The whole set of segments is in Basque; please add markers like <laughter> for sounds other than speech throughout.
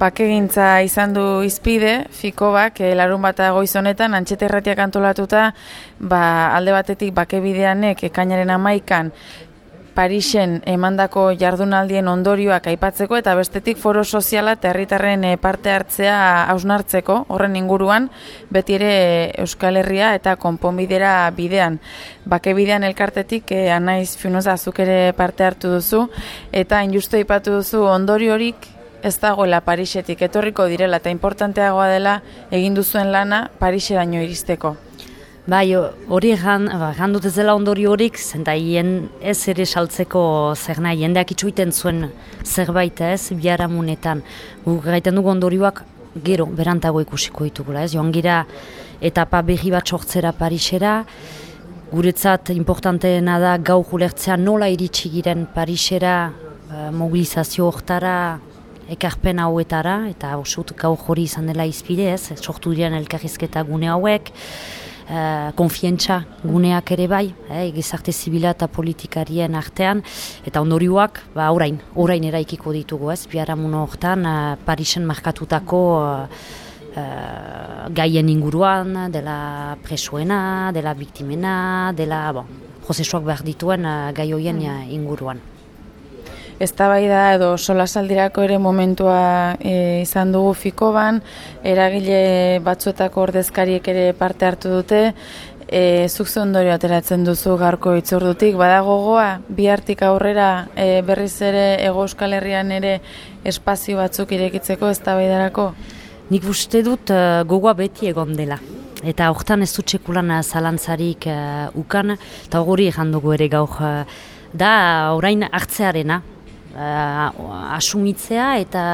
bakegintza izan du izpide, Fikobak, e, larun bat goiz honetan, antxeterratiak antolatuta, ba, alde batetik bakebideanek ekainaren amaikan, Parisen emandako jardunaldien ondorioak aipatzeko eta bestetik foro soziala eta herritarren eh, parte hartzea hausnartzeko horren inguruan beti ere Euskal Herria eta konponbidera bidean. Bake bidean elkartetik eh, anaiz fiunoza azuk ere parte hartu duzu eta injustu aipatu duzu ondoriorik ez dagoela Parisetik etorriko direla eta importanteagoa dela egin duzuen lana Pariseraino iristeko. Bai, hori egan, ba, dut ez dela ondori horik, zenta hien ez ere saltzeko zer nahi, jendeak itxuiten zuen zerbait ez, biara munetan. Gaiten dugu ondorioak gero, berantago ikusiko ditugula ez, joan gira etapa behi bat sortzera Parisera, guretzat importanteena da gau julertzea nola iritsi giren Parisera uh, mobilizazio hortara, ekarpen hauetara, eta osut gau hori izan dela izpide ez, sortu diren elkarrizketa gune hauek, uh, konfientza guneak ere bai, eh, gizarte zibila eta politikarien artean, eta ondorioak, ba, orain, orain eraikiko ditugu, ez, biara muno hortan, uh, Parisen markatutako uh, gaien inguruan, dela presuena, dela biktimena, dela, bon, prozesuak behar dituen uh, gai hoien mm. inguruan eztabaida edo solasaldirako ere momentua e, izan dugu fikoban, eragile batzuetako ordezkariek ere parte hartu dute, e, zuk ondorio ateratzen duzu garko itzordutik, badagogoa, bihartik aurrera e, berriz ere ego euskal herrian ere espazio batzuk irekitzeko eztabaidarako? Nik uste dut uh, gogoa beti egon dela. Eta hortan ez dut zalantzarik uh, ukan, eta hori egin dugu ere gaur. Uh, da orain hartzearena, uh, asumitzea eta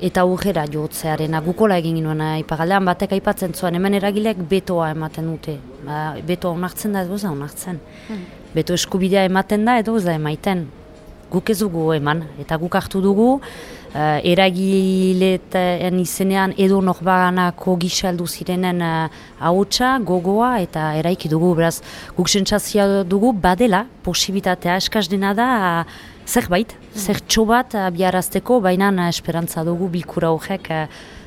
eta aurrera jotzearen gukola egin ginoen ipagaldean batek aipatzen zuen hemen eragilek betoa ematen dute. Ba, betoa onartzen da edo ez da onartzen. Hmm. beto eskubidea ematen da edo ez da emaiten. Guk ez dugu eman eta guk hartu dugu uh, eragiletan izenean edo norbaganako gisaldu zirenen uh, gogoa eta eraiki dugu. Beraz guk sentsazioa dugu badela posibitatea eskaz dena da zerbait, zertxo bat biharazteko, baina uh, esperantza dugu bilkura horrek uh,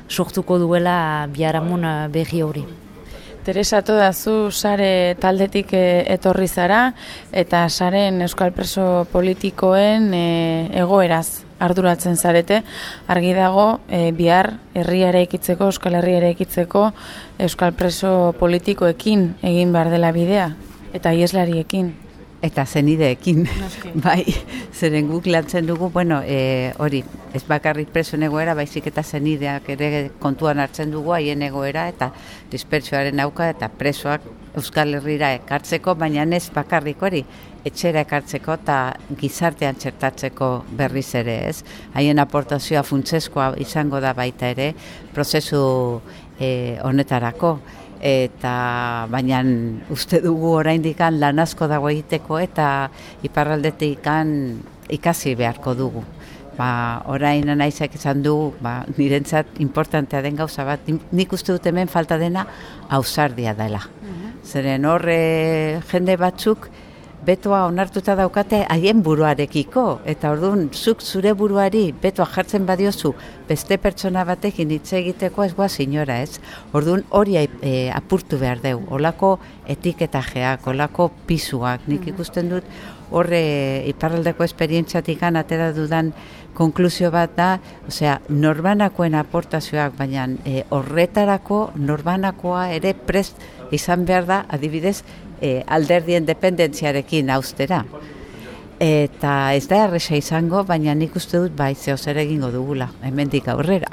sortuko duela biharamun uh, berri hori. Teresa, da zu sare taldetik etorri zara eta saren euskal preso politikoen egoeraz arduratzen zarete. Argi dago bihar herriare ekitzeko, euskal herriare ekitzeko euskal preso politikoekin egin behar dela bidea eta ieslariekin. Eta zenideekin, <laughs> bai, zeren guk lantzen dugu, bueno, e, hori, ez bakarrik preso egoera, baizik eta zenideak ere kontuan hartzen dugu haien egoera, eta dispertsioaren auka, eta presoak Euskal Herrira ekartzeko, baina ez bakarrik hori, etxera ekartzeko eta gizartean txertatzeko berriz ere, ez? Haien aportazioa funtseskoa izango da baita ere, prozesu e, honetarako eta baina uste dugu oraindik lan asko dago egiteko eta iparraldetik ikasi beharko dugu. Ba, orain naizak izan du, ba, nirentzat importantea den gauza bat, nik uste dut hemen falta dena ausardia dela. Mhm. Zeren horre jende batzuk, betoa onartuta daukate haien buruarekiko. Eta orduan zuk zure buruari betoa jartzen badiozu beste pertsona batekin hitz egiteko ez goa sinora ez? Orduan hori e, apurtu behar deu olako etiketajeak olako pisuak. Nik mm. ikusten dut horre iparraldeko esperientziatik atera dudan konklusio bat da, osea, norbanakoen aportazioak, baina e, horretarako norbanakoa ere prest izan behar da, adibidez, e, alderdien dependentziarekin austera. Eta ez da erresa izango, baina nik uste dut bai zeo zer egingo dugula, hemendik aurrera.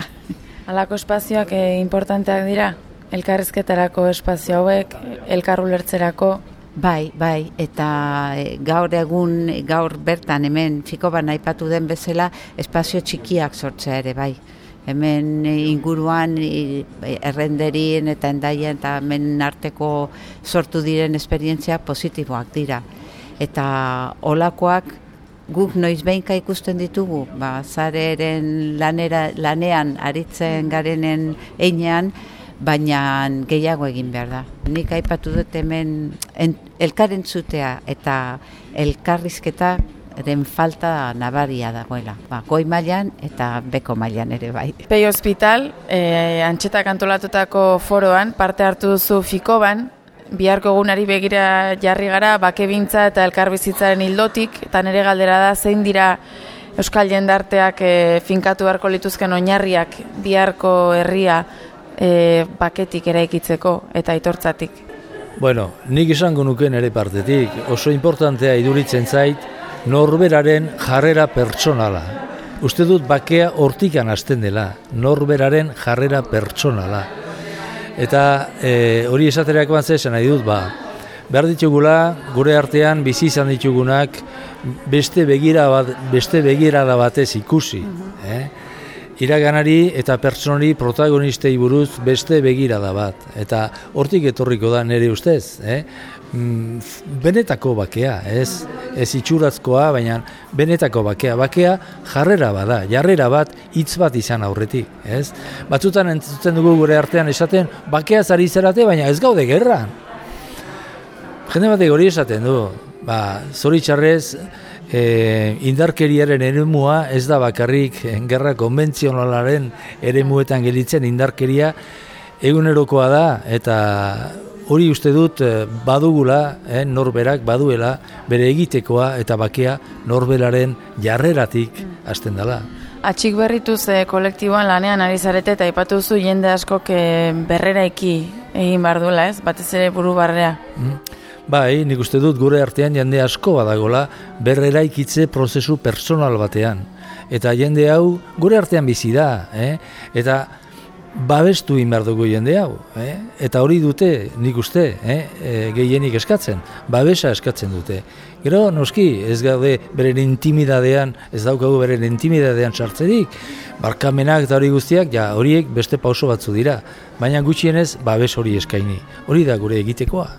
Halako espazioak e, importanteak dira? Elkarrezketarako espazio hauek, elkarrulertzerako? Bai, bai, eta e, gaur egun, gaur bertan hemen, txiko ban aipatu den bezala, espazio txikiak sortzea ere, bai hemen inguruan errenderien eta endaien eta hemen arteko sortu diren esperientzia positiboak dira. Eta olakoak guk noiz behinka ikusten ditugu, ba, zareren lanera, lanean aritzen garenen einean, baina gehiago egin behar da. Nik aipatu dut hemen elkaren zutea eta elkarrizketa den falta nabaria dagoela. Ba, goi mailan eta beko mailan ere bai. Pei Hospital, e, antxetak antolatutako foroan, parte hartu duzu Fikoban, biharko egunari begira jarri gara, bakebintza eta elkarbizitzaren hildotik, eta nire galdera da, zein dira Euskal jendarteak e, finkatu beharko lituzken oinarriak biharko herria e, baketik eraikitzeko eta aitortzatik. Bueno, nik izango nuken ere partetik, oso importantea iduritzen zait, norberaren jarrera pertsonala. Uste dut bakea hortikan hasten dela, norberaren jarrera pertsonala. Eta e, hori esatereak bat zesan nahi dut, ba, behar ditugula, gure artean bizi izan ditugunak beste begira bat, beste begira da batez ikusi. eh? Iraganari eta pertsonari protagonistei buruz beste begirada bat. Eta hortik etorriko da nire ustez, eh? Mm, benetako bakea, ez, ez itxurazkoa, baina benetako bakea. Bakea jarrera bada, jarrera bat hitz bat izan aurretik, ez? Batzutan entzuten dugu gure artean esaten, bakea zari zerate, baina ez gaude gerran. Jende batek hori esaten du, ba, zoritxarrez, e, indarkeriaren eremua ez da bakarrik gerra konbentzionalaren eremuetan gelitzen indarkeria egunerokoa da eta hori uste dut eh, badugula, eh, norberak baduela bere egitekoa eta bakea norbelaren jarreratik hasten dela. Atxik berrituz e, kolektiboan lanean ari zarete eta ipatu zu jende askok e, berrera eki egin behar duela, ez? Batez ere buru barrea. Mm. Bai, nik uste dut gure artean jende asko badagola berrera ikitze prozesu personal batean. Eta jende hau gure artean bizi da, eh? eta babestu behar dugu jende hau. Eh? Eta hori dute nik uste eh? e, gehienik eskatzen, babesa eskatzen dute. Gero, noski, ez gaude beren intimidadean, ez daukagu beren intimidadean sartzerik, barkamenak eta hori guztiak, ja, horiek beste pauso batzu dira. Baina gutxienez, babes hori eskaini. Hori da gure egitekoa.